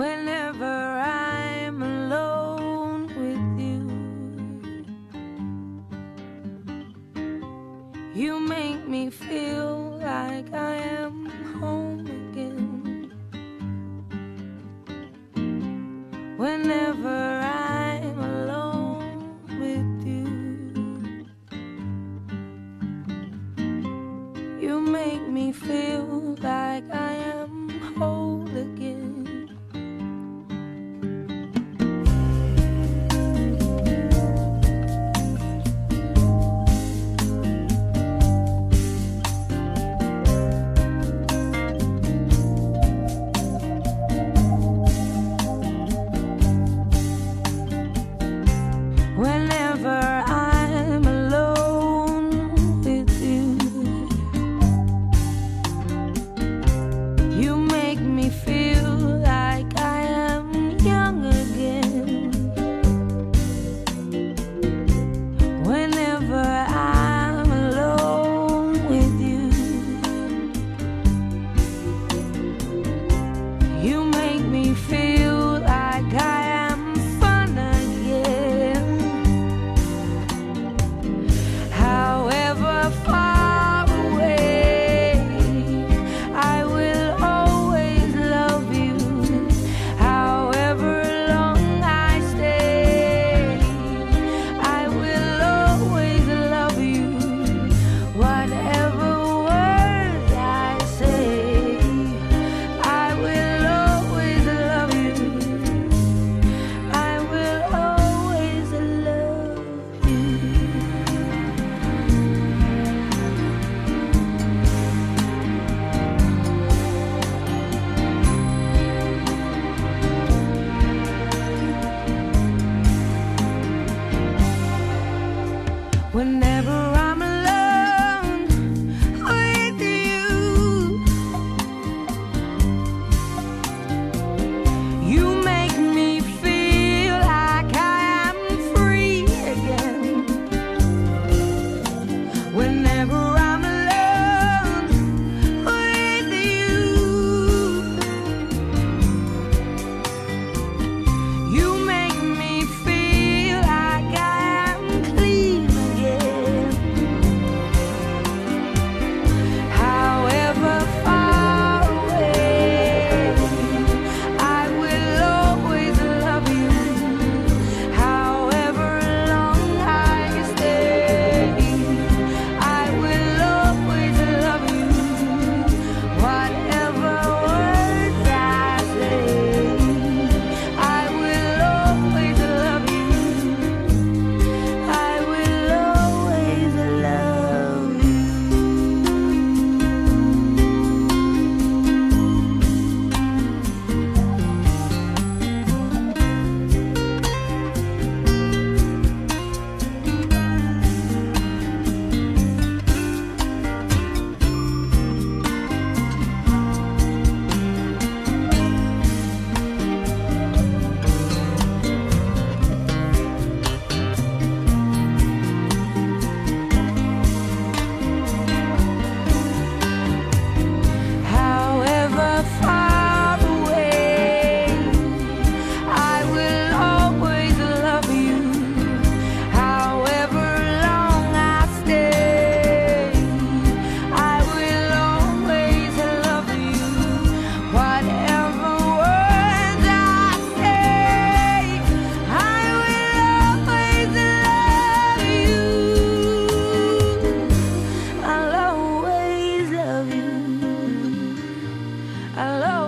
whenever I'm alone with you. You make me feel like I am home again. Whenever i'm alone with You make me feel like I I love